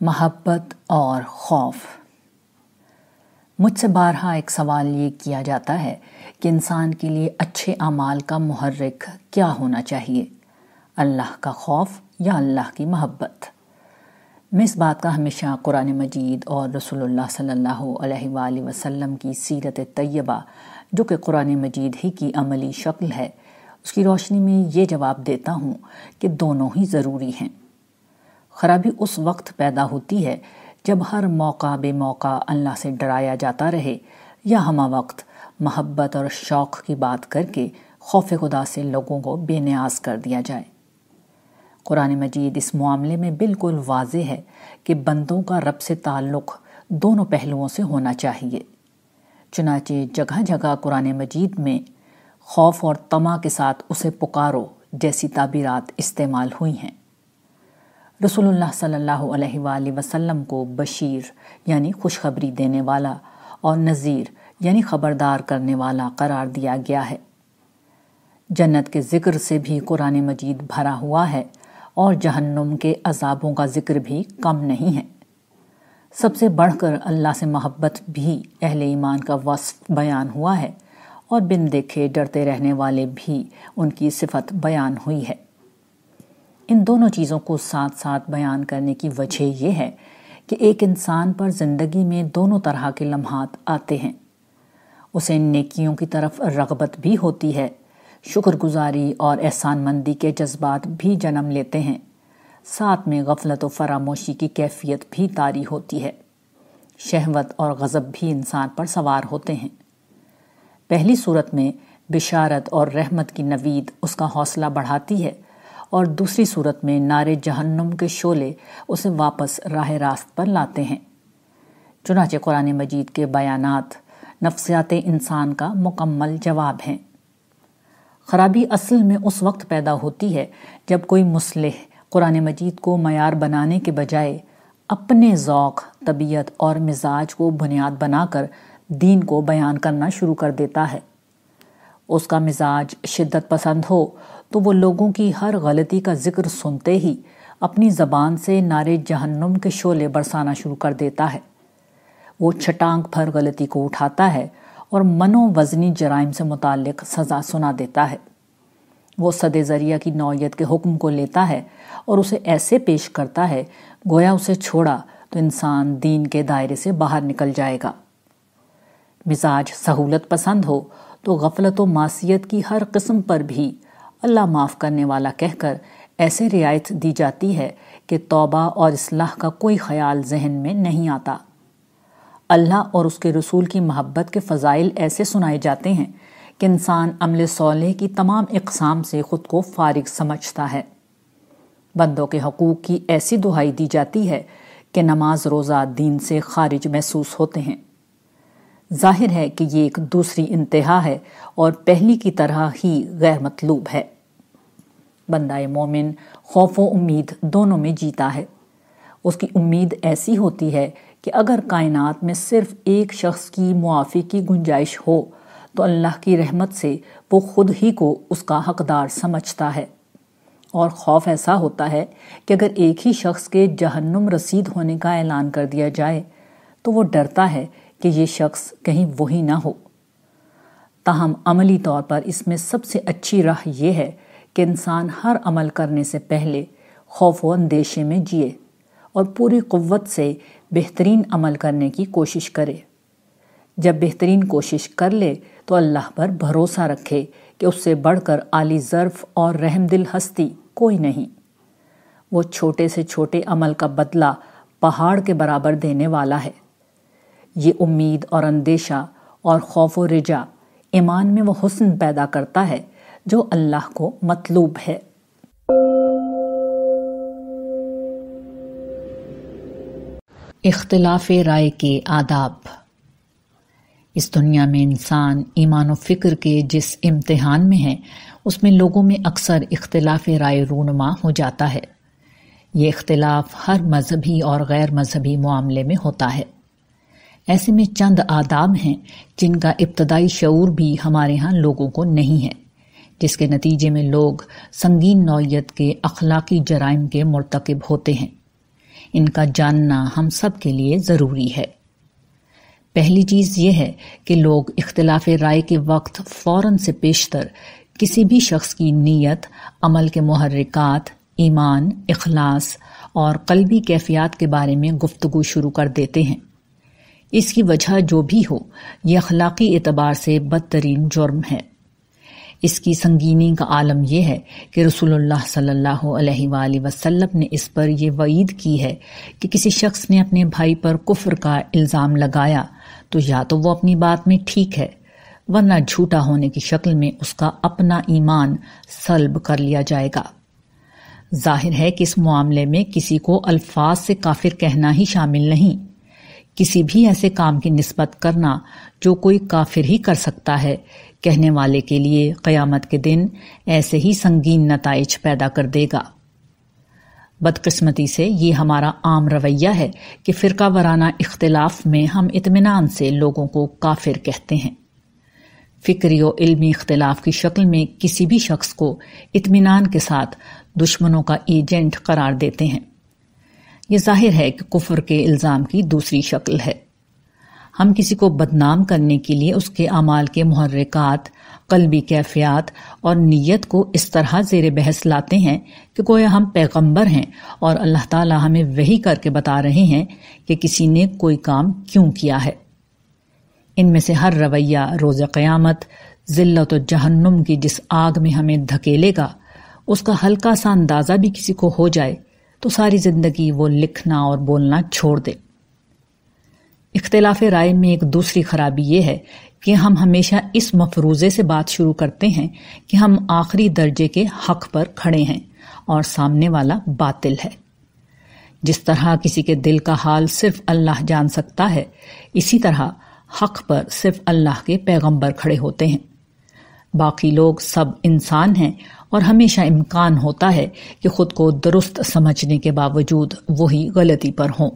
محبت اور خوف۔ مجھ سے بارہا ایک سوال یہ کیا جاتا ہے کہ انسان کے لیے اچھے اعمال کا محرک کیا ہونا چاہیے؟ اللہ کا خوف یا اللہ کی محبت؟ میں اس بات کا ہمیشہ قرآن مجید اور رسول اللہ صلی اللہ علیہ وآلہ وسلم کی سیرت طیبہ، جو کہ قرآن مجید ہی کی عملی شکل ہے، اس کی روشنی میں یہ جواب دیتا ہوں کہ دونوں ہی ضروری ہیں۔ خرابی اس وقت پیدا ہوتی ہے جب ہر موقع بے موقع اللہ سے ڈرایا جاتا رہے یا ہمہ وقت محبت اور شوق کی بات کر کے خوف خدا سے لوگوں کو بے نیاز کر دیا جائے۔ قرآن مجید اس معاملے میں بالکل واضح ہے کہ بندوں کا رب سے تعلق دونوں پہلوؤں سے ہونا چاہیے۔ چنانچہ جگہ جگہ قرآن مجید میں خوف اور تما کے ساتھ اسے پکارو جیسی تعبیرات استعمال ہوئی ہیں۔ رسول اللہ صلی اللہ علیہ وآلہ وسلم کو بشیر یعنی خوشخبری دینے والا اور نذیر یعنی خبردار کرنے والا قرار دیا گیا ہے۔ جنت کے ذکر سے بھی قرآن مجید بھرا ہوا ہے اور جہنم کے عذابوں کا ذکر بھی کم نہیں ہے۔ سب سے بڑھ کر اللہ سے محبت بھی اہل ایمان کا وصف بیان ہوا ہے اور بن دیکھے ڈرتے رہنے والے بھی ان کی صفت بیان ہوئی ہے۔ ان دونوں چیزوں کو ساتھ ساتھ بیان کرنے کی وجہ یہ ہے کہ ایک انسان پر زندگی میں دونوں طرح کے لمحات آتے ہیں۔ اسے نیکیوں کی طرف رغبت بھی ہوتی ہے، شکر گزاری اور احسان مندی کے جذبات بھی جنم لیتے ہیں۔ ساتھ میں غفلت و فراموشی کی کیفیت بھی تاری ہوتی ہے۔ شہوت اور غضب بھی انسان پر سوار ہوتے ہیں۔ پہلی صورت میں بشارت اور رحمت کی نوید اس کا حوصلہ بڑھاتی ہے۔ اور دوسری صورت میں نارے جہنم کے شولے اسے واپس راہ راست پر لاتے ہیں۔ چنانچہ قرآن مجید کے بیانات نفسیات انسان کا مکمل جواب ہیں۔ خرابی اصل میں اس وقت پیدا ہوتی ہے جب کوئی مسلح قرآن مجید کو معیار بنانے کے بجائے اپنے ذوق، طبیعت اور مزاج کو بنیاد بنا کر دین کو بیان کرنا شروع کر دیتا ہے۔ اس کا مزاج شدت پسند ہو، تو وہ لوگوں کی ہر غلطی کا ذکر سنتے ہی اپنی زبان سے نارے جہنم کے شعلے برسانا شروع کر دیتا ہے۔ وہ چھٹانک پھر غلطی کو اٹھاتا ہے اور منو وزنی جرائم سے متعلق سزا سنا دیتا ہے۔ وہ صد ذریعہ کی نوعیت کے حکم کو لیتا ہے اور اسے ایسے پیش کرتا ہے، گویا اسے چھوڑا تو انسان دین کے دائرے سے باہر نکل جائے گا۔ مزاج سہولت پسند ہو تو غفلت و معصیت کی ہر قسم پر بھی اللہ معاف کرنے والا کہہ کر ایسے رعایت دی جاتی ہے کہ توبہ اور اصلاح کا کوئی خیال ذہن میں نہیں آتا۔ اللہ اور اس کے رسول کی محبت کے فضائل ایسے سنائے جاتے ہیں کہ انسان عمل صالح کی تمام اقسام سے خود کو فارغ سمجھتا ہے۔ بندوں کے حقوق کی ایسی دہائی دی جاتی ہے کہ نماز روزہ دین سے خارج محسوس ہوتے ہیں۔ ظاہر ہے کہ یہ ایک دوسری انتہا ہے اور پہلی کی طرح ہی غیر مطلوب ہے۔ بندہ مومن خوف و امید دونوں میں جیتا ہے۔ اس کی امید ایسی ہوتی ہے کہ اگر کائنات میں صرف ایک شخص کی معافی کی گنجائش ہو، تو اللہ کی رحمت سے وہ خود ہی کو اس کا حقدار سمجھتا ہے۔ اور خوف ایسا ہوتا ہے کہ اگر ایک ہی شخص کے جہنم رسید ہونے کا اعلان کر دیا جائے، تو وہ ڈرتا ہے کہ یہ شخص کہیں وہی نہ ہو۔ تاہم عملی طور پر اس میں سب سے اچھی راہ یہ ہے کہ انسان ہر عمل کرنے سے پہلے خوف و اندیشے میں جیے اور پوری قوت سے بہترین عمل کرنے کی کوشش کرے۔ جب بہترین کوشش کر لے تو اللہ پر بھروسہ رکھے کہ اس سے بڑھ کر عالی ظرف اور رحم دل ہستی کوئی نہیں۔ وہ چھوٹے سے چھوٹے عمل کا بدلہ پہاڑ کے برابر دینے والا ہے۔ یہ امید اور اندیشہ اور خوف و رجا ایمان میں وہ حسن پیدا کرتا ہے جو اللہ کو مطلوب ہے۔ اختلاف رائے کے آداب۔ اس دنیا میں انسان ایمان و فکر کے جس امتحان میں ہے، اس میں لوگوں میں اکثر اختلاف رائے رونما ہو جاتا ہے۔ یہ اختلاف ہر مذہبی اور غیر مذہبی معاملے میں ہوتا ہے۔ ایسے میں چند آداب ہیں جن کا ابتدائی شعور بھی ہمارے ہاں لوگوں کو نہیں ہے، جس کے نتیجے میں لوگ سنگین نوعیت کے اخلاقی جرائم کے مرتکب ہوتے ہیں۔ ان کا جاننا ہم سب کے لیے ضروری ہے۔ پہلی چیز یہ ہے کہ لوگ اختلاف رائے کے وقت فوراً سے پیشتر کسی بھی شخص کی نیت، عمل کے محرکات، ایمان، اخلاص اور قلبی کیفیات کے بارے میں گفتگو شروع کر دیتے ہیں۔ اس کی وجہ جو بھی ہو، یہ اخلاقی اعتبار سے بدترین جرم ہے۔ اس کی سنگینی کا عالم یہ ہے کہ رسول اللہ صلی اللہ علیہ وآلہ وسلم نے اس پر یہ وعید کی ہے کہ کسی شخص نے اپنے بھائی پر کفر کا الزام لگایا تو یا تو وہ اپنی بات میں ٹھیک ہے، ورنہ جھوٹا ہونے کی شکل میں اس کا اپنا ایمان سلب کر لیا جائے گا۔ ظاہر ہے کہ اس معاملے میں کسی کو الفاظ سے کافر کہنا ہی شامل نہیں۔ کسی بھی ایسے کام کی نسبت کرنا جو کوئی کافر ہی کر سکتا ہے۔ کہنے والے کے لیے قیامت کے دن ایسے ہی سنگین نتائج پیدا کر دے گا۔ بدقسمتی سے یہ ہمارا عام رویہ ہے کہ فرقہ وارانہ اختلاف میں ہم اطمینان سے لوگوں کو کافر کہتے ہیں۔ فکری و علمی اختلاف کی شکل میں کسی بھی شخص کو اطمینان کے ساتھ دشمنوں کا ایجنٹ قرار دیتے ہیں۔ یہ ظاہر ہے کہ کفر کے الزام کی دوسری شکل ہے۔ ہم کسی کو بدنام کرنے کے لیے اس کے اعمال کے محرکات، قلبی کیفیات اور نیت کو اس طرح زیر بحث لاتے ہیں کہ گویا ہم پیغمبر ہیں اور اللہ تعالی ہمیں وہی کر کے بتا رہے ہیں کہ کسی نے کوئی کام کیوں کیا ہے۔ ان میں سے ہر رویہ روز قیامت، ذلت و جہنم کی جس آگ میں ہمیں دھکیلے گا، اس کا ہلکا سا اندازہ بھی کسی کو ہو جائے تو ساری زندگی وہ لکھنا اور بولنا چھوڑ دے۔ اختلاف رائے میں ایک دوسری خرابی یہ ہے کہ ہم ہمیشہ اس مفروضے سے بات شروع کرتے ہیں کہ ہم آخری درجے کے حق پر کھڑے ہیں اور سامنے والا باطل ہے۔ جس طرح کسی کے دل کا حال صرف اللہ جان سکتا ہے، اسی طرح حق پر صرف اللہ کے پیغمبر کھڑے ہوتے ہیں۔ باقی لوگ سب انسان ہیں اور ہمیشہ امکان ہوتا ہے کہ خود کو درست سمجھنے کے باوجود وہی غلطی پر ہوں۔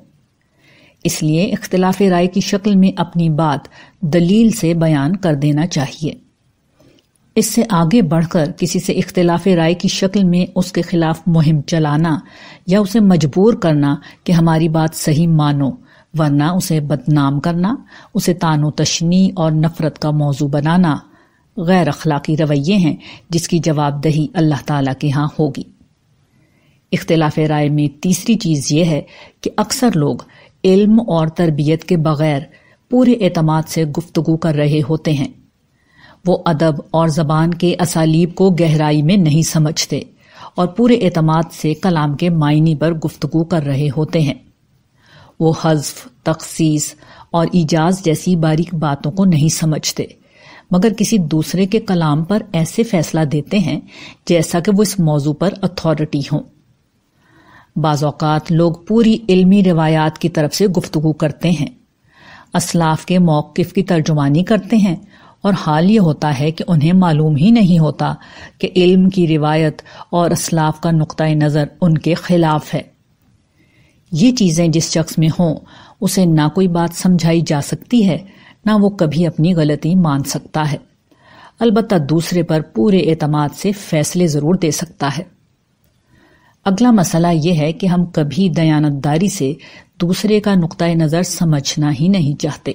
اس لیے اختلاف رائے کی شکل میں اپنی بات دلیل سے بیان کر دینا چاہیے۔ اس سے آگے بڑھ کر کسی سے اختلاف رائے کی شکل میں اس کے خلاف مہم چلانا یا اسے مجبور کرنا کہ ہماری بات صحیح مانو، ورنہ اسے بدنام کرنا، اسے تان و تشنی اور نفرت کا موضوع بنانا غیر اخلاقی رویے ہیں، جس کی جواب دہی اللہ تعالی کے ہاں ہوگی۔ اختلاف رائے میں تیسری چیز یہ ہے کہ اکثر لوگ علم اور تربیت کے بغیر پورے اعتماد سے گفتگو کر رہے ہوتے ہیں۔ وہ ادب اور زبان کے اسالیب کو گہرائی میں نہیں سمجھتے اور پورے اعتماد سے کلام کے معنی پر گفتگو کر رہے ہوتے ہیں۔ وہ حذف، تخصیص اور ایجاز جیسی باریک باتوں کو نہیں سمجھتے۔ مگر کسی دوسرے کے کلام پر ایسے فیصلہ دیتے ہیں جیسا کہ وہ اس موضوع پر اتھارٹی ہوں۔ بعض اوقات لوگ پوری علمی روایات کی طرف سے گفتگو کرتے ہیں۔ اسلاف کے موقف کی ترجمانی کرتے ہیں اور حال یہ ہوتا ہے کہ انہیں معلوم ہی نہیں ہوتا کہ علم کی روایت اور اسلاف کا نقطۂ نظر ان کے خلاف ہے۔ یہ چیزیں جس شخص میں ہوں، اسے نہ کوئی بات سمجھائی جا سکتی ہے۔ نہ وہ کبھی اپنی غلطی مان سکتا ہے۔ البتہ دوسرے پر پورے اعتماد سے فیصلے ضرور دے سکتا ہے۔ اگلا مسئلہ یہ ہے کہ ہم کبھی دیانتداری سے دوسرے کا نقطۂ نظر سمجھنا ہی نہیں چاہتے۔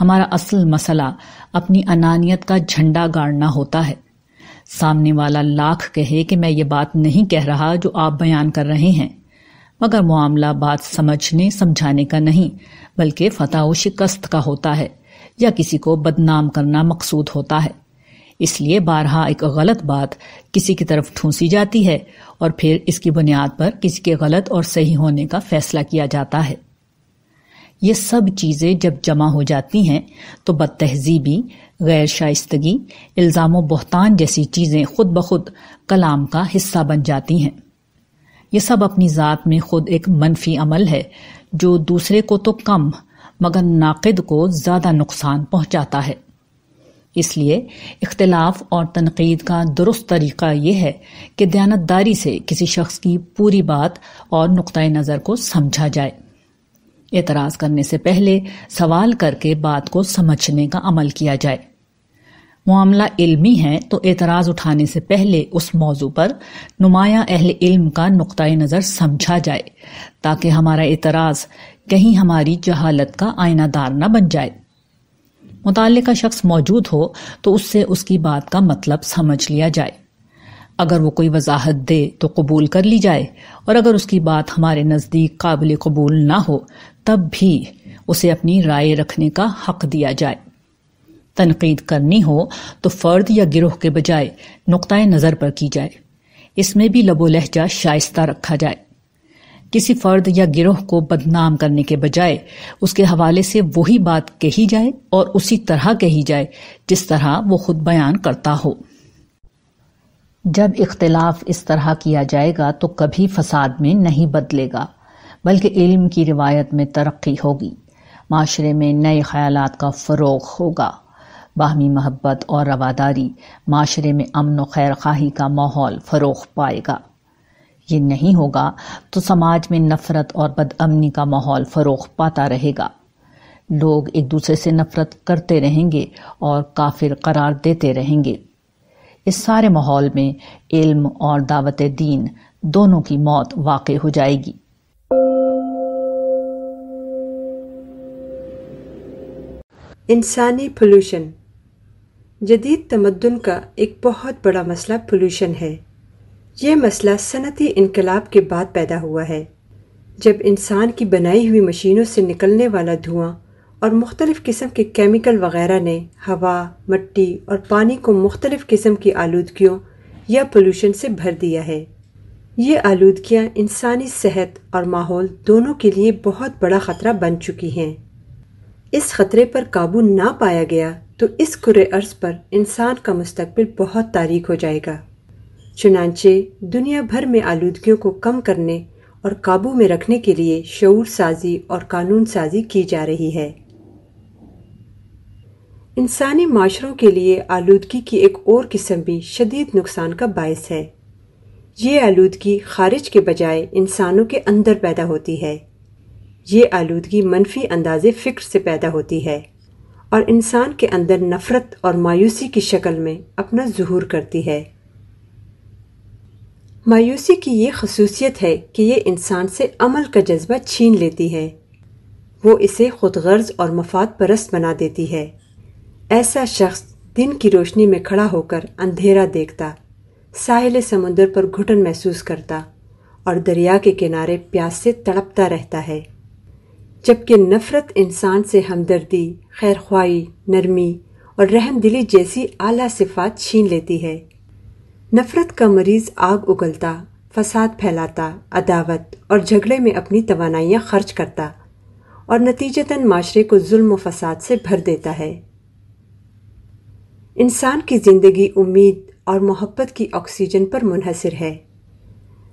ہمارا اصل مسئلہ اپنی انانیت کا جھنڈا گاڑنا ہوتا ہے۔ سامنے والا لاکھ کہے کہ میں یہ بات نہیں کہہ رہا جو آپ بیان کر رہے ہیں۔ مگر معاملہ بات سمجھنے، سمجھانے کا نہیں، بلکہ فتح و شکست کا ہوتا ہے، یا کسی کو بدنام کرنا مقصود ہوتا ہے۔ اس لیے بارہا ایک غلط بات کسی کی طرف ٹھونسی جاتی ہے اور پھر اس کی بنیاد پر کسی کے غلط اور صحیح ہونے کا فیصلہ کیا جاتا ہے۔ یہ سب چیزیں جب جمع ہو جاتی ہیں تو بد تہذیبی غیر شائستگی، الزام و بہتان جیسی چیزیں خود بخود کلام کا حصہ بن جاتی ہیں۔ یہ سب اپنی ذات میں خود ایک منفی عمل ہے، جو دوسرے کو تو کم، مگر ناقد کو زیادہ نقصان پہنچاتا ہے۔ اس لیے اختلاف اور تنقید کا درست طریقہ یہ ہے کہ دیانتداری سے کسی شخص کی پوری بات اور نقطۂ نظر کو سمجھا جائے۔ اعتراض کرنے سے پہلے سوال کر کے بات کو سمجھنے کا عمل کیا جائے۔ معاملہ علمی ہے تو اعتراض اٹھانے سے پہلے اس موضوع پر نمایاں اہل علم کا نقطۂ نظر سمجھا جائے تاکہ ہمارا اعتراض کہیں ہماری جہالت کا آئینہ دار نہ بن جائے۔ متعلقہ شخص موجود ہو تو اس سے اس کی بات کا مطلب سمجھ لیا جائے۔ اگر وہ کوئی وضاحت دے تو قبول کر لی جائے اور اگر اس کی بات ہمارے نزدیک قابل قبول نہ ہو تب بھی اسے اپنی رائے رکھنے کا حق دیا جائے۔ تنقید کرنی ہو تو فرد یا گروہ کے بجائے نقطۂ نظر پر کی جائے۔ اس میں بھی لب و لہجہ شائستہ رکھا جائے۔ کسی فرد یا گروہ کو بدنام کرنے کے بجائے اس کے حوالے سے وہی بات کہی جائے اور اسی طرح کہی جائے جس طرح وہ خود بیان کرتا ہو۔ جب اختلاف اس طرح کیا جائے گا تو کبھی فساد میں نہیں بدلے گا، بلکہ علم کی روایت میں ترقی ہوگی۔ معاشرے میں نئے خیالات کا فروغ ہوگا۔ باہمی محبت اور رواداری، معاشرے میں امن و خیر خواہی کا ماحول فروغ پائے گا۔ یہ نہیں ہوگا تو سماج میں نفرت اور بد امنی کا ماحول فروغ پاتا رہے گا۔ لوگ ایک دوسرے سے نفرت کرتے رہیں گے اور کافر قرار دیتے رہیں گے۔ اس سارے ماحول میں علم اور دعوت دین دونوں کی موت واقع ہو جائے گی۔ انسانی پولوشن جدید تمدن کا ایک بہت بڑا مسئلہ پولوشن ہے۔ یہ مسئلہ صنعتی انقلاب کے بعد پیدا ہوا ہے۔ جب انسان کی بنائی ہوئی مشینوں سے نکلنے والا دھواں اور مختلف قسم کے کیمیکل وغیرہ نے ہوا، مٹی اور پانی کو مختلف قسم کی آلودگیوں یا پولوشن سے بھر دیا ہے۔ یہ آلودگیاں انسانی صحت اور ماحول دونوں کے لیے بہت بڑا خطرہ بن چکی ہیں۔ اس خطرے پر قابو نہ پایا گیا۔ تو اس کرے عرض پر انسان کا مستقبل بہت تاریخ ہو جائے گا۔ چنانچہ دنیا بھر میں آلودگیوں کو کم کرنے اور قابو میں رکھنے کے لیے شعور سازی اور قانون سازی کی جا رہی ہے۔ انسانی معاشروں کے لیے آلودگی کی ایک اور قسم بھی شدید نقصان کا باعث ہے۔ یہ آلودگی خارج کے بجائے انسانوں کے اندر پیدا ہوتی ہے۔ یہ آلودگی منفی انداز فکر سے پیدا ہوتی ہے۔ اور انسان کے اندر نفرت اور مایوسی کی شکل میں اپنا ظہور کرتی ہے۔ مایوسی کی یہ خصوصیت ہے کہ یہ انسان سے عمل کا جذبہ چھین لیتی ہے۔ وہ اسے خود غرض اور مفاد پرست بنا دیتی ہے۔ ایسا شخص دن کی روشنی میں کھڑا ہو کر اندھیرا دیکھتا، ساحل سمندر پر گھٹن محسوس کرتا اور دریا کے کنارے پیاس سے تڑپتا رہتا ہے۔ جبکہ نفرت انسان سے ہمدردی خیر خواہی نرمی اور رحم دلی جیسی اعلیٰ صفات چھین لیتی ہے۔ نفرت کا مریض آگ اگلتا، فساد پھیلاتا، عداوت اور جھگڑے میں اپنی توانائیاں خرچ کرتا اور نتیجتاً معاشرے کو ظلم و فساد سے بھر دیتا ہے۔ انسان کی زندگی امید اور محبت کی آکسیجن پر منحصر ہے۔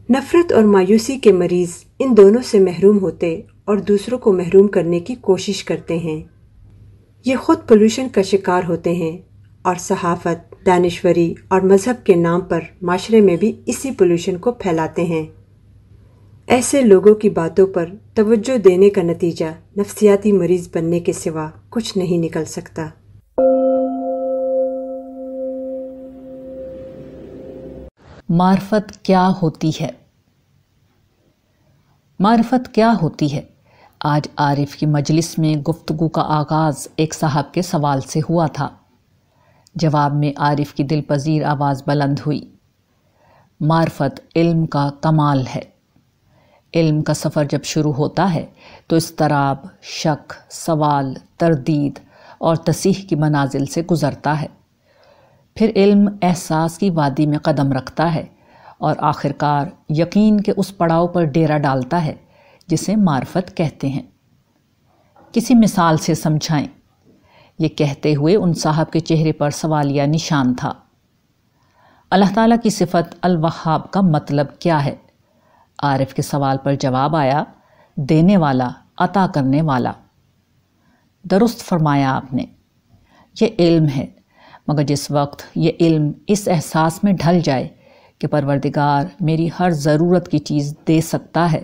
نفرت اور مایوسی کے مریض ان دونوں سے محروم ہوتے اور دوسروں کو محروم کرنے کی کوشش کرتے ہیں۔ یہ خود پولوشن کا شکار ہوتے ہیں اور صحافت، دانشوری اور مذہب کے نام پر معاشرے میں بھی اسی پولوشن کو پھیلاتے ہیں۔ ایسے لوگوں کی باتوں پر توجہ دینے کا نتیجہ نفسیاتی مریض بننے کے سوا کچھ نہیں نکل سکتا۔ معرفت کیا ہوتی ہے؟ معرفت کیا ہوتی ہے؟ آج عارف کی مجلس میں گفتگو کا آغاز ایک صاحب کے سوال سے ہوا تھا۔ جواب میں عارف کی دل پذیر آواز بلند ہوئی۔ معرفت علم کا کمال ہے۔ علم کا سفر جب شروع ہوتا ہے تو استراب شک، سوال، تردید اور تصیح کی منازل سے گزرتا ہے۔ پھر علم احساس کی وادی میں قدم رکھتا ہے اور آخرکار یقین کے اس پڑاؤ پر ڈیرا ڈالتا ہے۔ جسے معرفت کہتے ہیں۔ کسی مثال سے سمجھائیں۔ یہ کہتے ہوئے ان صاحب کے چہرے پر سوالیہ نشان تھا۔ اللہ تعالیٰ کی صفت الوہاب کا مطلب کیا ہے؟ عارف کے سوال پر جواب آیا، دینے والا، عطا کرنے والا۔ درست فرمایا آپ نے، یہ علم ہے، مگر جس وقت یہ علم اس احساس میں ڈھل جائے کہ پروردگار میری ہر ضرورت کی چیز دے سکتا ہے۔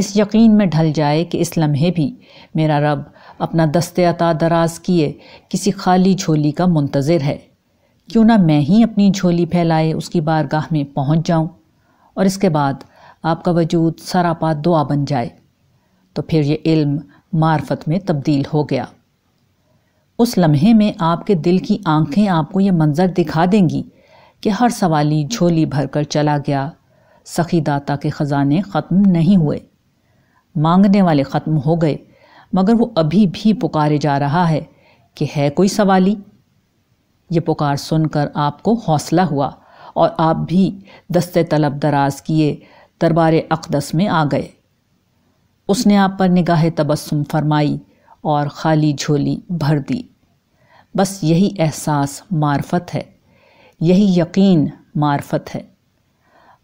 اس یقین میں ڈھل جائے کہ اس لمحے بھی۔ میرا رب اپنا دست عطا دراز کیے کسی خالی جھولی کا منتظر ہے۔ کیوں نہ میں ہی اپنی جھولی پھیلائے اس کی بارگاہ میں پہنچ جاؤں اور اس کے بعد آپ کا وجود سراپا دعا بن جائے۔ تو پھر یہ علم معرفت میں تبدیل ہو گیا۔ اس لمحے میں آپ کے دل کی آنکھیں آپ کو یہ منظر دکھا دیں گی کہ ہر سوالی جھولی بھر کر چلا گیا۔ سخی داتا کے خزانے ختم نہیں ہوئے۔ مانگنے والے ختم ہو گئے، مگر وہ ابھی بھی پکارے جا رہا ہے کہ ہے کوئی سوالی؟ یہ پکار سن کر آپ کو حوصلہ ہوا اور آپ بھی دست طلب دراز کیے دربار اقدس میں آ گئے۔ اس نے آپ پر نگاہ تبسم فرمائی اور خالی جھولی بھر دی۔ بس یہی احساس معرفت ہے، یہی یقین معرفت ہے۔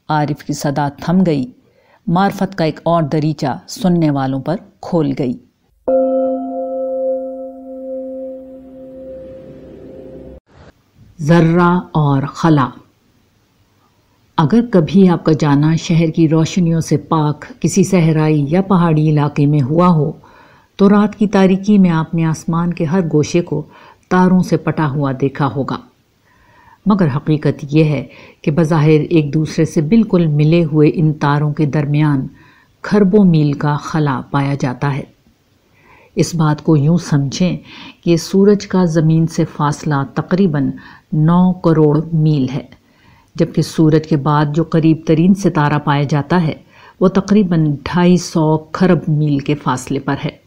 عارف کی صدا تھم گئی۔ معرفت کا ایک اور دریچہ سننے والوں پر کھول گئی۔ ذرہ اور خلا۔ اگر کبھی آپ کا جانا شہر کی روشنیوں سے پاک کسی صحرائی یا پہاڑی علاقے میں ہوا ہو، تو رات کی تاریکی میں آپ نے آسمان کے ہر گوشے کو تاروں سے پٹا ہوا دیکھا ہوگا۔ مگر حقیقت یہ ہے کہ بظاہر ایک دوسرے سے بالکل ملے ہوئے ان تاروں کے درمیان کھربوں میل کا خلا پایا جاتا ہے۔ اس بات کو یوں سمجھیں کہ سورج کا زمین سے فاصلہ تقریباً نو کروڑ میل ہے، جبکہ سورج کے بعد جو قریب ترین ستارہ پایا جاتا ہے، وہ تقریباً ڈھائی سو کھرب میل کے فاصلے پر ہے۔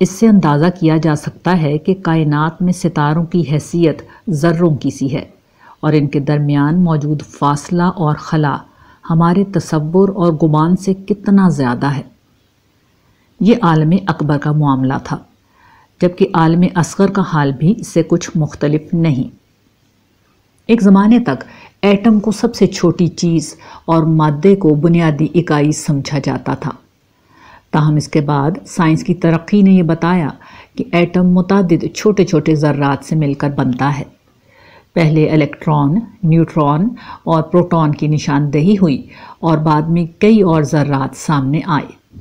اس سے اندازہ کیا جا سکتا ہے کہ کائنات میں ستاروں کی حیثیت ذروں کی سی ہے اور ان کے درمیان موجود فاصلہ اور خلا ہمارے تصور اور گمان سے کتنا زیادہ ہے۔ یہ عالم اکبر کا معاملہ تھا، جبکہ عالم اصغر کا حال بھی اس سے کچھ مختلف نہیں۔ ایک زمانے تک ایٹم کو سب سے چھوٹی چیز اور مادے کو بنیادی اکائی سمجھا جاتا تھا۔ تاہم اس کے بعد سائنس کی ترقی نے یہ بتایا کہ ایٹم متعدد چھوٹے چھوٹے ذرات سے مل کر بنتا ہے۔ پہلے الیکٹران نیوٹران اور پروٹون کی نشاندہی ہوئی اور بعد میں کئی اور ذرات سامنے آئے۔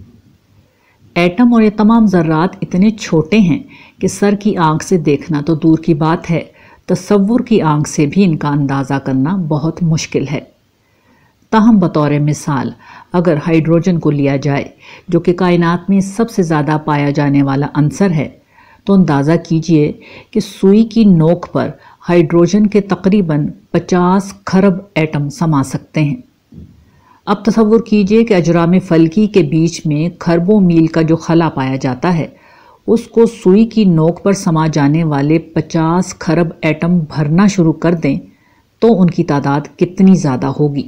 ایٹم اور یہ تمام ذرات اتنے چھوٹے ہیں کہ سر کی آنکھ سے دیکھنا تو دور کی بات ہے، تصور کی آنکھ سے بھی ان کا اندازہ کرنا بہت مشکل ہے۔ تاہم بطور مثال، اگر ہائیڈروجن کو لیا جائے، جو کہ کائنات میں سب سے زیادہ پایا جانے والا عنصر ہے، تو اندازہ کیجیے کہ سوئی کی نوک پر ہائیڈروجن کے تقریباً پچاس کھرب ایٹم سما سکتے ہیں۔ اب تصور کیجیے کہ اجرام فلکی کے بیچ میں کھربوں میل کا جو خلا پایا جاتا ہے، اس کو سوئی کی نوک پر سما جانے والے پچاس کھرب ایٹم بھرنا شروع کر دیں، تو ان کی تعداد کتنی زیادہ ہوگی۔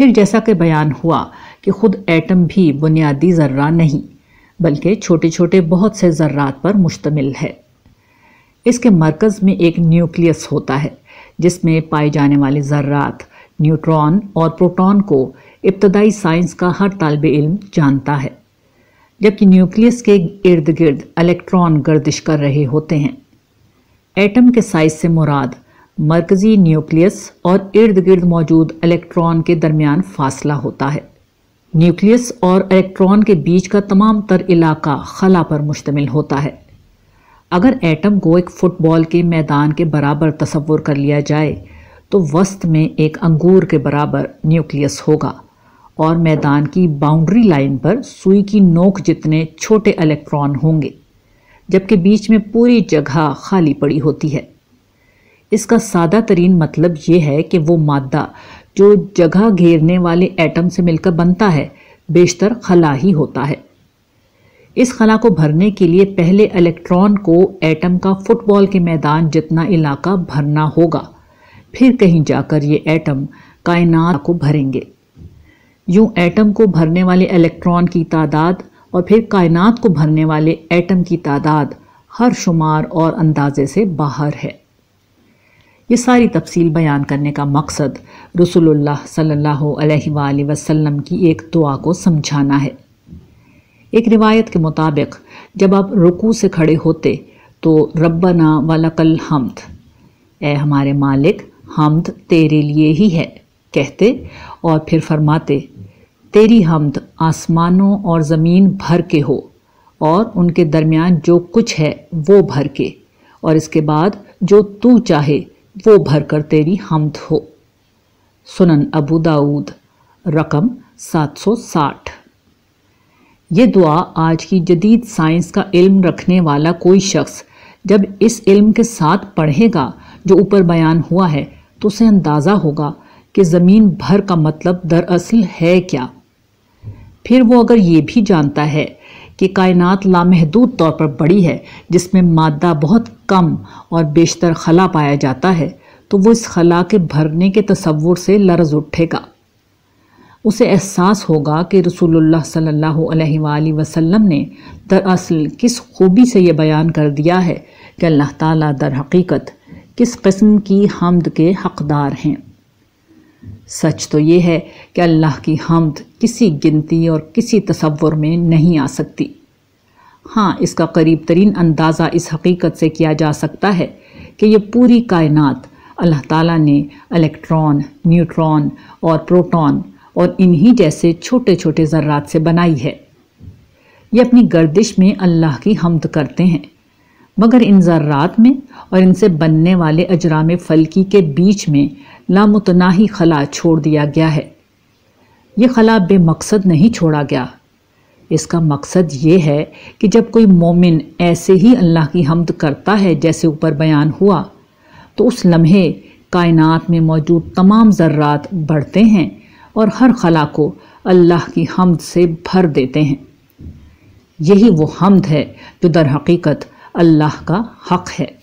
پھر جیسا کہ بیان ہوا کہ خود ایٹم بھی بنیادی ذرہ نہیں، بلکہ چھوٹے چھوٹے بہت سے ذرات پر مشتمل ہے۔ اس کے مرکز میں ایک نیوکلیس ہوتا ہے، جس میں پائے جانے والے ذرات، نیوٹرون اور پروٹون کو ابتدائی سائنس کا ہر طالب علم جانتا ہے، جبکہ نیوکلیس کے ارد گرد الیکٹران گردش کر رہے ہوتے ہیں۔ ایٹم کے سائز سے مراد مرکزی نیوکلیس اور ارد گرد موجود الیکٹران کے درمیان فاصلہ ہوتا ہے۔ نیوکلیس اور الیکٹران کے بیچ کا تمام تر علاقہ خلا پر مشتمل ہوتا ہے۔ اگر ایٹم کو ایک فٹ بال کے میدان کے برابر تصور کر لیا جائے، تو وسط میں ایک انگور کے برابر نیوکلیس ہوگا اور میدان کی باؤنڈری لائن پر سوئی کی نوک جتنے چھوٹے الیکٹران ہوں گے، جبکہ بیچ میں پوری جگہ خالی پڑی ہوتی ہے۔ اس کا سادہ ترین مطلب یہ ہے کہ وہ مادہ جو جگہ گھیرنے والے ایٹم سے مل کر بنتا ہے، بیشتر خلا ہی ہوتا ہے۔ اس خلا کو بھرنے کے لیے پہلے الیکٹران کو ایٹم کا فٹ بال کے میدان جتنا علاقہ بھرنا ہوگا، پھر کہیں جا کر یہ ایٹم کائنات کو بھریں گے۔ یوں ایٹم کو بھرنے والے الیکٹران کی تعداد اور پھر کائنات کو بھرنے والے ایٹم کی تعداد ہر شمار اور اندازے سے باہر ہے۔ یہ ساری تفصیل بیان کرنے کا مقصد رسول اللہ صلی اللہ علیہ وآلہ وسلم کی ایک دعا کو سمجھانا ہے۔ ایک روایت کے مطابق جب آپ رکو سے کھڑے ہوتے تو ربنا ولک الحمد اے ہمارے مالک، حمد تیرے لیے ہی ہے، کہتے اور پھر فرماتے، تیری حمد آسمانوں اور زمین بھر کے ہو اور ان کے درمیان جو کچھ ہے وہ بھر کے اور اس کے بعد جو تو چاہے وہ بھر کر تیری حمد ہو۔ سنن ابو داود رقم سات سو ساٹھ۔ یہ دعا آج کی جدید سائنس کا علم رکھنے والا کوئی شخص جب اس علم کے ساتھ پڑھے گا، جو اوپر بیان ہوا ہے، تو اسے اندازہ ہوگا کہ زمین بھر کا مطلب دراصل ہے کیا۔ پھر وہ اگر یہ بھی جانتا ہے کہ کائنات لامحدود طور پر بڑی ہے، جس میں مادہ بہت کم اور بیشتر خلا پایا جاتا ہے، تو وہ اس خلا کے بھرنے کے تصور سے لرز اٹھے گا۔ اسے احساس ہوگا کہ رسول اللہ صلی اللہ علیہ وآلہ وسلم نے دراصل کس خوبی سے یہ بیان کر دیا ہے کہ اللہ تعالیٰ در حقیقت کس قسم کی حمد کے حقدار ہیں۔ سچ تو یہ ہے کہ اللہ کی حمد کسی گنتی اور کسی تصور میں نہیں آ سکتی۔ ہاں اس کا قریب ترین اندازہ اس حقیقت سے کیا جا سکتا ہے کہ یہ پوری کائنات اللہ تعالیٰ نے الیکٹران نیوٹران اور پروٹون اور انہی جیسے چھوٹے چھوٹے ذرات سے بنائی ہے۔ یہ اپنی گردش میں اللہ کی حمد کرتے ہیں، مگر ان ذرات میں اور ان سے بننے والے اجرام فلکی کے بیچ میں لامتناہی خلا چھوڑ دیا گیا ہے۔ یہ خلا بے مقصد نہیں چھوڑا گیا۔ اس کا مقصد یہ ہے کہ جب کوئی مومن ایسے ہی اللہ کی حمد کرتا ہے جیسے اوپر بیان ہوا، تو اس لمحے کائنات میں موجود تمام ذرات بڑھتے ہیں اور ہر خلا کو اللہ کی حمد سے بھر دیتے ہیں۔ یہی وہ حمد ہے جو در حقیقت اللہ کا حق ہے۔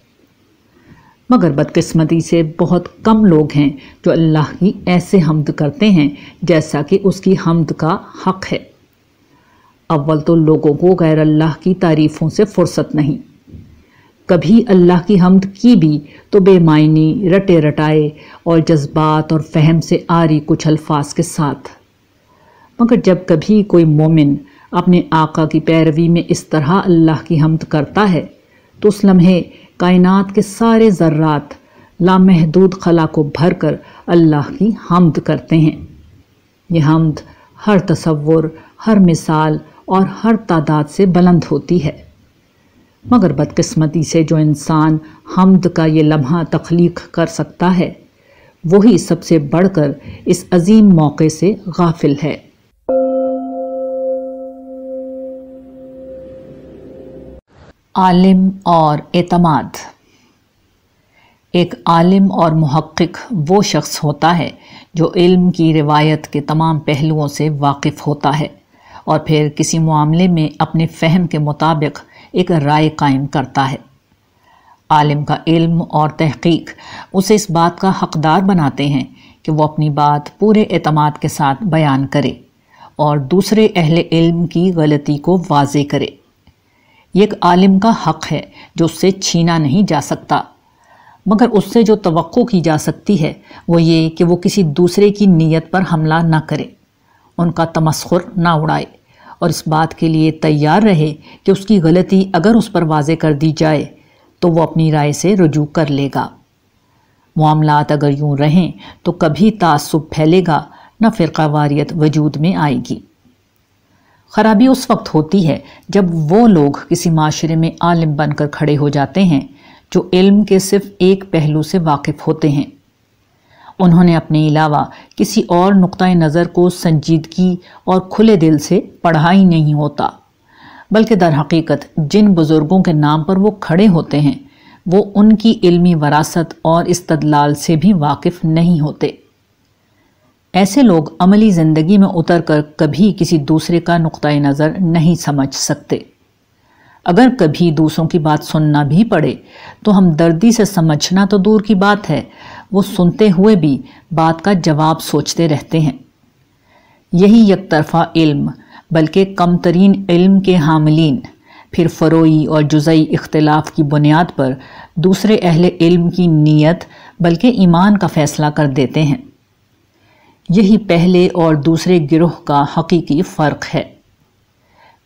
مگر بدقسمتی سے بہت کم لوگ ہیں جو اللہ کی ایسے حمد کرتے ہیں جیسا کہ اس کی حمد کا حق ہے۔ اول تو لوگوں کو غیر اللہ کی تعریفوں سے فرصت نہیں۔ کبھی اللہ کی حمد کی بھی تو بے معنی رٹے رٹائے اور جذبات اور فہم سے آری کچھ الفاظ کے ساتھ۔ مگر جب کبھی کوئی مومن اپنے آقا کی پیروی میں اس طرح اللہ کی حمد کرتا ہے تو اس لمحے کائنات کے سارے ذرات لامحدود خلا کو بھر کر اللہ کی حمد کرتے ہیں۔ یہ حمد ہر تصور، ہر مثال اور ہر تعداد سے بلند ہوتی ہے۔ مگر بدقسمتی سے جو انسان حمد کا یہ لمحہ تخلیق کر سکتا ہے، وہی سب سے بڑھ کر اس عظیم موقع سے غافل ہے۔ عالم اور اعتماد۔ ایک عالم اور محقق وہ شخص ہوتا ہے جو علم کی روایت کے تمام پہلوؤں سے واقف ہوتا ہے اور پھر کسی معاملے میں اپنے فہم کے مطابق ایک رائے قائم کرتا ہے۔ عالم کا علم اور تحقیق اسے اس بات کا حقدار بناتے ہیں کہ وہ اپنی بات پورے اعتماد کے ساتھ بیان کرے اور دوسرے اہل علم کی غلطی کو واضح کرے۔ یہ ایک عالم کا حق ہے جو اس سے چھینا نہیں جا سکتا۔ مگر اس سے جو توقع کی جا سکتی ہے، وہ یہ کہ وہ کسی دوسرے کی نیت پر حملہ نہ کرے۔ ان کا تمسخر نہ اڑائے۔ اور اس بات کے لیے تیار رہے کہ اس کی غلطی اگر اس پر واضح کر دی جائے، تو وہ اپنی رائے سے رجوع کر لے گا۔ معاملات اگر یوں رہیں، تو کبھی تعصب پھیلے گا، نہ فرقہ واریت وجود میں آئے گی۔ خرابی اس وقت ہوتی ہے جب وہ لوگ کسی معاشرے میں عالم بن کر کھڑے ہو جاتے ہیں جو علم کے صرف ایک پہلو سے واقف ہوتے ہیں۔ انہوں نے اپنے علاوہ کسی اور نقطۂ نظر کو سنجیدگی اور کھلے دل سے پڑھا ہی نہیں ہوتا، بلکہ در حقیقت جن بزرگوں کے نام پر وہ کھڑے ہوتے ہیں، وہ ان کی علمی وراثت اور استدلال سے بھی واقف نہیں ہوتے۔ ایسے لوگ عملی زندگی میں اتر کر کبھی کسی دوسرے کا نقطۂ نظر نہیں سمجھ سکتے۔ اگر کبھی دوسروں کی بات سننا بھی پڑے تو ہم دردی سے سمجھنا تو دور کی بات ہے، وہ سنتے ہوئے بھی بات کا جواب سوچتے رہتے ہیں۔ یہی یک طرفہ علم، بلکہ کم ترین علم کے حاملین، پھر فروئی اور جزئی اختلاف کی بنیاد پر دوسرے اہل علم کی نیت، بلکہ ایمان کا فیصلہ کر دیتے ہیں۔ یہی پہلے اور دوسرے گروہ کا حقیقی فرق ہے۔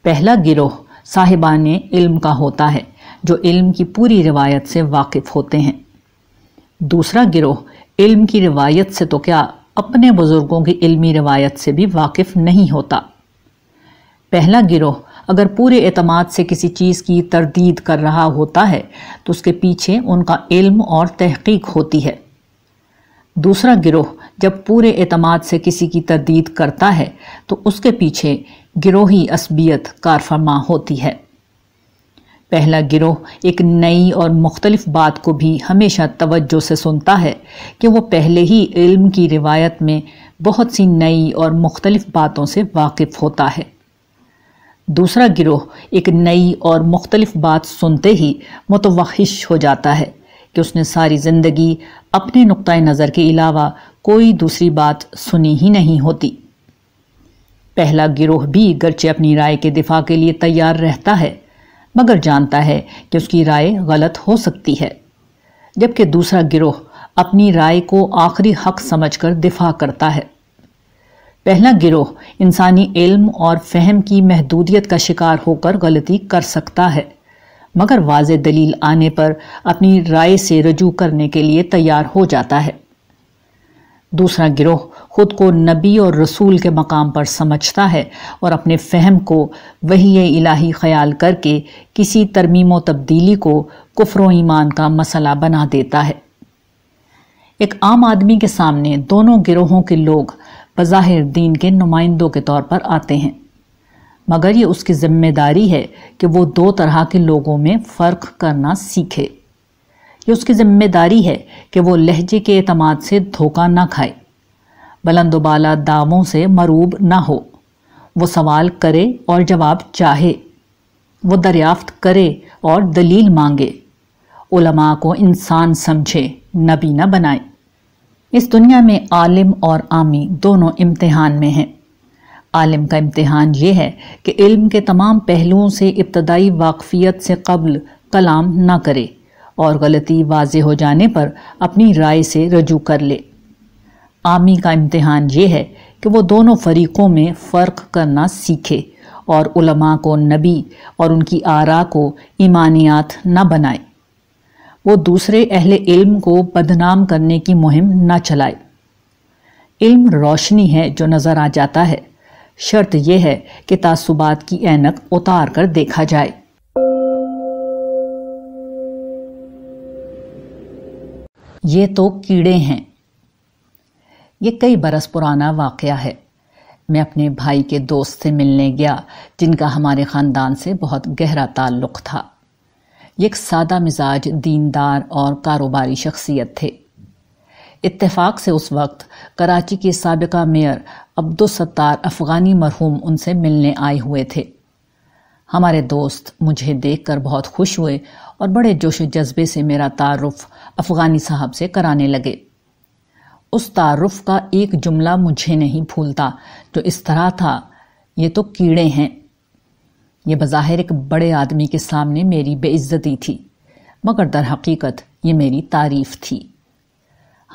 پہلا گروہ صاحبان علم کا ہوتا ہے، جو علم کی پوری روایت سے واقف ہوتے ہیں۔ دوسرا گروہ علم کی روایت سے تو کیا اپنے بزرگوں کی علمی روایت سے بھی واقف نہیں ہوتا۔ پہلا گروہ اگر پورے اعتماد سے کسی چیز کی تردید کر رہا ہوتا ہے، تو اس کے پیچھے ان کا علم اور تحقیق ہوتی ہے۔ دوسرا گروہ جب پورے اعتماد سے کسی کی تردید کرتا ہے، تو اس کے پیچھے گروہی عصبیت کارفرما ہوتی ہے۔ پہلا گروہ ایک نئی اور مختلف بات کو بھی ہمیشہ توجہ سے سنتا ہے کہ وہ پہلے ہی علم کی روایت میں بہت سی نئی اور مختلف باتوں سے واقف ہوتا ہے۔ دوسرا گروہ ایک نئی اور مختلف بات سنتے ہی متوحش ہو جاتا ہے۔ کہ اس نے ساری زندگی اپنے نقطۂ نظر کے علاوہ کوئی دوسری بات سنی ہی نہیں ہوتی۔ پہلا گروہ بھی گرچہ اپنی رائے کے دفاع کے لیے تیار رہتا ہے، مگر جانتا ہے کہ اس کی رائے غلط ہو سکتی ہے، جبکہ دوسرا گروہ اپنی رائے کو آخری حق سمجھ کر دفاع کرتا ہے۔ پہلا گروہ انسانی علم اور فہم کی محدودیت کا شکار ہو کر غلطی کر سکتا ہے۔ مگر واضح دلیل آنے پر اپنی رائے سے رجوع کرنے کے لیے تیار ہو جاتا ہے۔ دوسرا گروہ خود کو نبی اور رسول کے مقام پر سمجھتا ہے اور اپنے فہم کو وہی الہی خیال کر کے کسی ترمیم و تبدیلی کو کفر و ایمان کا مسئلہ بنا دیتا ہے۔ ایک عام آدمی کے سامنے دونوں گروہوں کے لوگ بظاہر دین کے نمائندوں کے طور پر آتے ہیں۔ مگر یہ اس کی ذمہ داری ہے کہ وہ دو طرح کے لوگوں میں فرق کرنا سیکھے۔ یہ اس کی ذمہ داری ہے کہ وہ لہجے کے اعتماد سے دھوکہ نہ کھائے۔ بلند و بالا دعووں سے مروب نہ ہو۔ وہ سوال کرے اور جواب چاہے۔ وہ دریافت کرے اور دلیل مانگے۔ علماء کو انسان سمجھے، نبی نہ بنائے۔ اس دنیا میں عالم اور عامی دونوں امتحان میں ہیں۔ عالم کا امتحان یہ ہے کہ علم کے تمام پہلوؤں سے ابتدائی واقفیت سے قبل کلام نہ کرے اور غلطی واضح ہو جانے پر اپنی رائے سے رجوع کر لے۔ عامی کا امتحان یہ ہے کہ وہ دونوں فریقوں میں فرق کرنا سیکھے اور علماء کو نبی اور ان کی آرا کو ایمانیات نہ بنائے۔ وہ دوسرے اہل علم کو بدنام کرنے کی مہم نہ چلائے۔ علم روشنی ہے جو نظر آ جاتا ہے۔ شرط یہ ہے کہ تعصبات کی اینک اتار کر دیکھا جائے۔ یہ تو کیڑے ہیں۔ یہ کئی برس پرانا واقعہ ہے۔ میں اپنے بھائی کے دوست سے ملنے گیا جن کا ہمارے خاندان سے بہت گہرا تعلق تھا۔ یہ ایک سادہ مزاج دیندار اور کاروباری شخصیت تھے۔ اتفاق سے اس وقت کراچی کے سابقہ میئر عبدالستار افغانی مرحوم ان سے ملنے آئے ہوئے تھے۔ ہمارے دوست مجھے دیکھ کر بہت خوش ہوئے اور بڑے جوش و جذبے سے میرا تعارف افغانی صاحب سے کرانے لگے۔ اس تعارف کا ایک جملہ مجھے نہیں پھولتا جو اس طرح تھا، یہ تو کیڑے ہیں۔ یہ بظاہر ایک بڑے آدمی کے سامنے میری بے عزتی تھی، مگر در حقیقت یہ میری تعریف تھی۔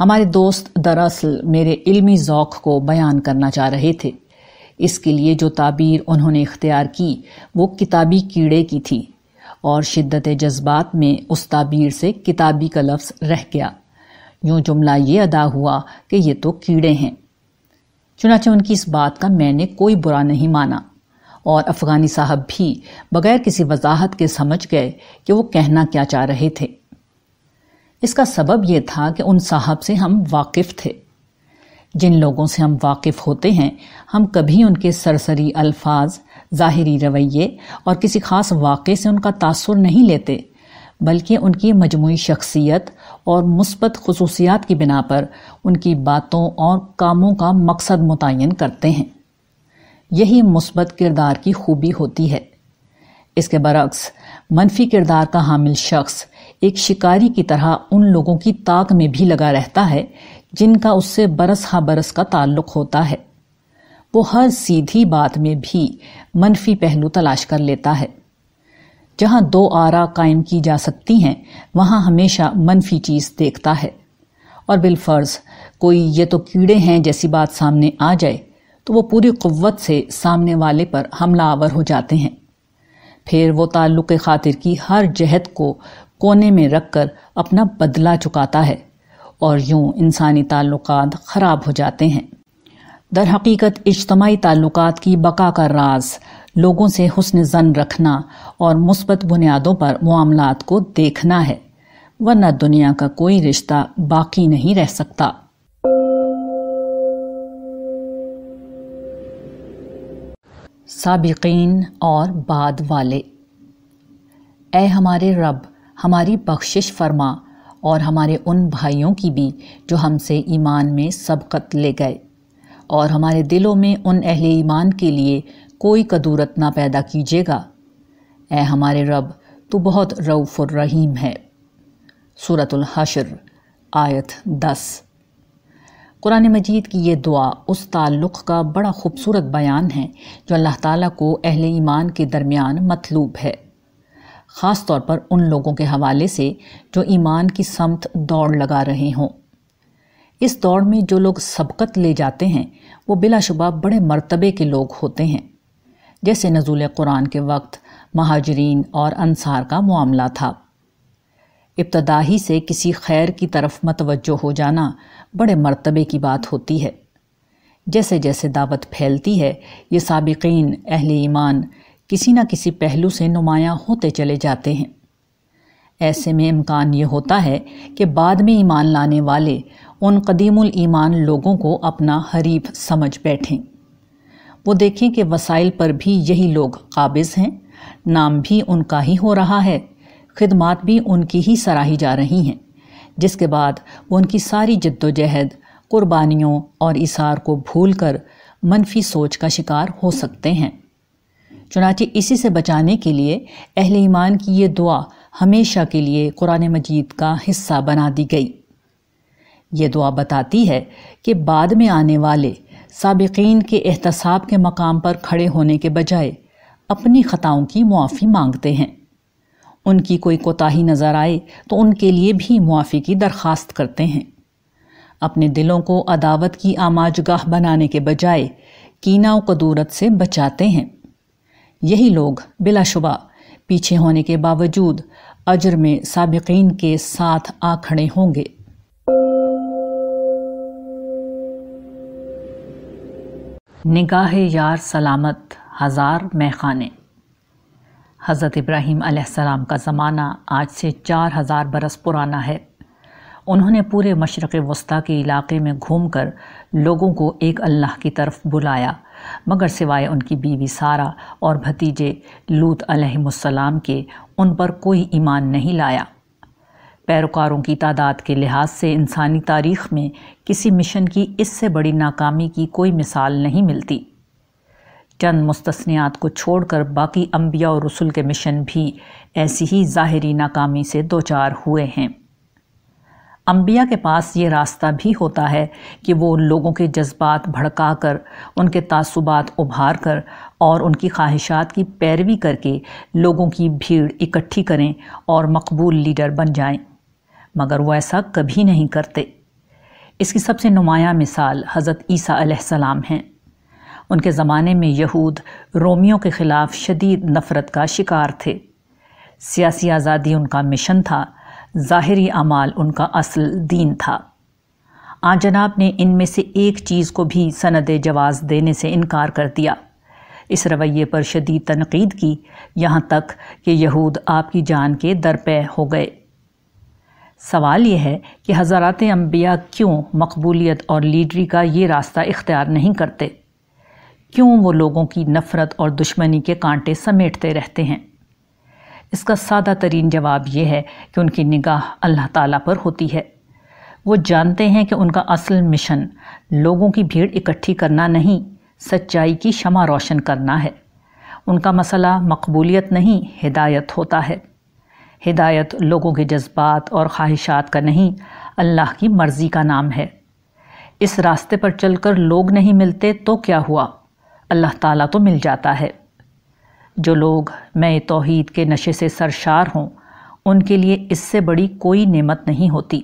ہمارے دوست دراصل میرے علمی ذوق کو بیان کرنا چاہ رہے تھے۔ اس کے لیے جو تعبیر انہوں نے اختیار کی، وہ کتابی کیڑے کی تھی اور شدت جذبات میں اس تعبیر سے کتابی کا لفظ رہ گیا۔ یوں جملہ یہ ادا ہوا کہ یہ تو کیڑے ہیں۔ چنانچہ ان کی اس بات کا میں نے کوئی برا نہیں مانا۔ اور افغانی صاحب بھی بغیر کسی وضاحت کے سمجھ گئے کہ وہ کہنا کیا چاہ رہے تھے۔ اس کا سبب یہ تھا کہ ان صاحب سے ہم واقف تھے۔ جن لوگوں سے ہم واقف ہوتے ہیں، ہم کبھی ان کے سرسری الفاظ، ظاہری رویے اور کسی خاص واقعے سے ان کا تاثر نہیں لیتے، بلکہ ان کی مجموعی شخصیت اور مثبت خصوصیات کی بنا پر ان کی باتوں اور کاموں کا مقصد متعین کرتے ہیں۔ یہی مثبت کردار کی خوبی ہوتی ہے۔ اس کے برعکس منفی کردار کا حامل شخص ایک شکاری کی طرح ان لوگوں کی تاک میں بھی لگا رہتا ہے جن کا اس سے برس ہا برس کا تعلق ہوتا ہے۔ وہ ہر سیدھی بات میں بھی منفی پہلو تلاش کر لیتا ہے۔ جہاں دو آرا قائم کی جا سکتی ہیں، وہاں ہمیشہ منفی چیز دیکھتا ہے۔ اور بالفرض کوئی یہ تو کیڑے ہیں جیسی بات سامنے آ جائے، تو وہ پوری قوت سے سامنے والے پر حملہ آور ہو جاتے ہیں۔ پھر وہ تعلق خاطر کی ہر جہت کو کونے میں رکھ کر اپنا بدلہ چکاتا ہے اور یوں انسانی تعلقات خراب ہو جاتے ہیں۔ در حقیقت اجتماعی تعلقات کی بقا کا راز لوگوں سے حسن زن رکھنا اور مثبت بنیادوں پر معاملات کو دیکھنا ہے، ورنہ دنیا کا کوئی رشتہ باقی نہیں رہ سکتا۔ سابقین اور بعد والے۔ اے ہمارے رب، ہماری بخشش فرما اور ہمارے ان بھائیوں کی بھی جو ہم سے ایمان میں سبقت لے گئے۔ اور ہمارے دلوں میں ان اہل ایمان کے لیے کوئی قدورت نہ پیدا کیجیے گا۔ اے ہمارے رب، تو بہت روف الرحیم ہے۔ صورت الحشر، آیت دس۔ قرآن مجید کی یہ دعا اس تعلق کا بڑا خوبصورت بیان ہے جو اللہ تعالیٰ کو اہل ایمان کے درمیان مطلوب ہے۔ خاص طور پر ان لوگوں کے حوالے سے جو ایمان کی سمت دوڑ لگا رہے ہوں۔ اس دوڑ میں جو لوگ سبقت لے جاتے ہیں، وہ بلا شبہ بڑے مرتبے کے لوگ ہوتے ہیں۔ جیسے نزول قرآن کے وقت مہاجرین اور انصار کا معاملہ تھا۔ ابتدا ہی سے کسی خیر کی طرف متوجہ ہو جانا بڑے مرتبے کی بات ہوتی ہے۔ جیسے جیسے دعوت پھیلتی ہے، یہ سابقین اہل ایمان کسی نہ کسی پہلو سے نمایاں ہوتے چلے جاتے ہیں۔ ایسے میں امکان یہ ہوتا ہے کہ بعد میں ایمان لانے والے ان قدیم الایمان لوگوں کو اپنا حریف سمجھ بیٹھیں۔ وہ دیکھیں کہ وسائل پر بھی یہی لوگ قابض ہیں، نام بھی ان کا ہی ہو رہا ہے۔ خدمات بھی ان کی ہی سراہی جا رہی ہیں، جس کے بعد وہ ان کی ساری جد و جہد قربانیوں اور اثار کو بھول کر منفی سوچ کا شکار ہو سکتے ہیں۔ چنانچہ اسی سے بچانے کے لیے اہل ایمان کی یہ دعا ہمیشہ کے لیے قرآن مجید کا حصہ بنا دی گئی۔ یہ دعا بتاتی ہے کہ بعد میں آنے والے سابقین کے احتساب کے مقام پر کھڑے ہونے کے بجائے اپنی خطاؤں کی معافی مانگتے ہیں۔ ان کی کوئی کوتاہی نظر آئے تو ان کے لیے بھی معافی کی درخواست کرتے ہیں۔ اپنے دلوں کو عداوت کی آماج گاہ بنانے کے بجائے کینا و قدورت سے بچاتے ہیں۔ یہی لوگ بلا شبہ پیچھے ہونے کے باوجود اجر میں سابقین کے ساتھ آ کھڑے ہوں گے۔ نگاہ یار سلامت ہزار میخانے۔ حضرت ابراہیم علیہ السلام کا زمانہ آج سے چار ہزار برس پرانا ہے۔ انہوں نے پورے مشرق وسطی کے علاقے میں گھوم کر لوگوں کو ایک اللہ کی طرف بلایا، مگر سوائے ان کی بیوی سارا اور بھتیجے لوت علیہ السلام کے ان پر کوئی ایمان نہیں لایا۔ پیروکاروں کی تعداد کے لحاظ سے انسانی تاریخ میں کسی مشن کی اس سے بڑی ناکامی کی کوئی مثال نہیں ملتی۔ چند مستثنیات کو چھوڑ کر باقی انبیاء اور رسول کے مشن بھی ایسی ہی ظاہری ناکامی سے دوچار ہوئے ہیں۔ انبیاء کے پاس یہ راستہ بھی ہوتا ہے کہ وہ لوگوں کے جذبات بھڑکا کر، ان کے تعصبات ابھار کر اور ان کی خواہشات کی پیروی کر کے لوگوں کی بھیڑ اکٹھی کریں اور مقبول لیڈر بن جائیں۔ مگر وہ ایسا کبھی نہیں کرتے۔ اس کی سب سے نمایاں مثال حضرت عیسیٰ علیہ السلام ہیں۔ ان کے زمانے میں یہود رومیوں کے خلاف شدید نفرت کا شکار تھے۔ سیاسی آزادی ان کا مشن تھا، ظاہری اعمال ان کا اصل دین تھا۔ آ جناب نے ان میں سے ایک چیز کو بھی سند جواز دینے سے انکار کر دیا۔ اس رویے پر شدید تنقید کی، یہاں تک کہ یہود آپ کی جان کے درپے ہو گئے۔ سوال یہ ہے کہ حضرات انبیاء کیوں مقبولیت اور لیڈری کا یہ راستہ اختیار نہیں کرتے؟ کیوں وہ لوگوں کی نفرت اور دشمنی کے کانٹے سمیٹتے رہتے ہیں؟ اس کا سادہ ترین جواب یہ ہے کہ ان کی نگاہ اللہ تعالیٰ پر ہوتی ہے۔ وہ جانتے ہیں کہ ان کا اصل مشن لوگوں کی بھیڑ اکٹھی کرنا نہیں، سچائی کی شمع روشن کرنا ہے۔ ان کا مسئلہ مقبولیت نہیں، ہدایت ہوتا ہے۔ ہدایت لوگوں کے جذبات اور خواہشات کا نہیں، اللہ کی مرضی کا نام ہے۔ اس راستے پر چل کر لوگ نہیں ملتے تو کیا ہوا؟ اللہ تعالیٰ تو مل جاتا ہے۔ جو لوگ میں توحید کے نشے سے سرشار ہوں، ان کے لیے اس سے بڑی کوئی نعمت نہیں ہوتی۔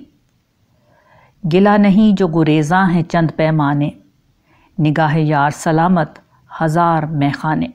گلا نہیں جو گریزاں ہیں چند پیمانے، نگاہ یار سلامت ہزار میخانے۔